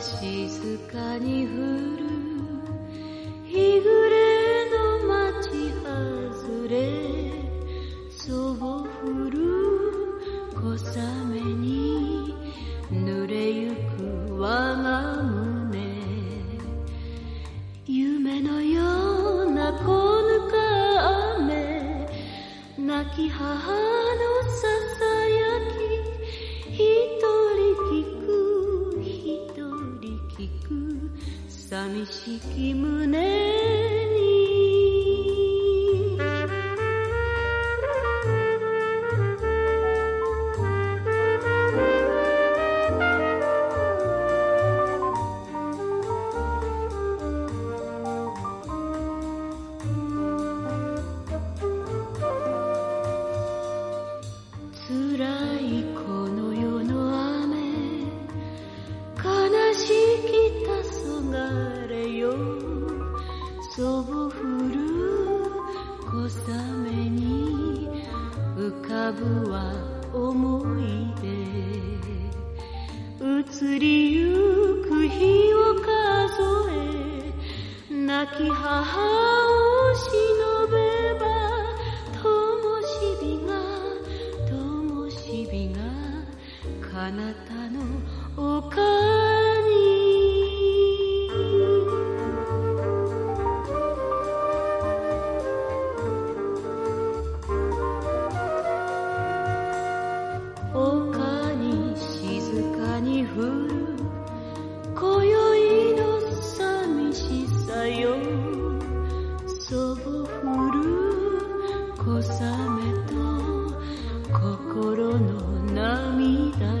静かに降る。日暮寂しき胸黄昏よそぼ降る小雨に浮かぶは思い出。移りゆく日を数え亡き母を忍べば灯火が灯火が彼方の丘小雨と心の涙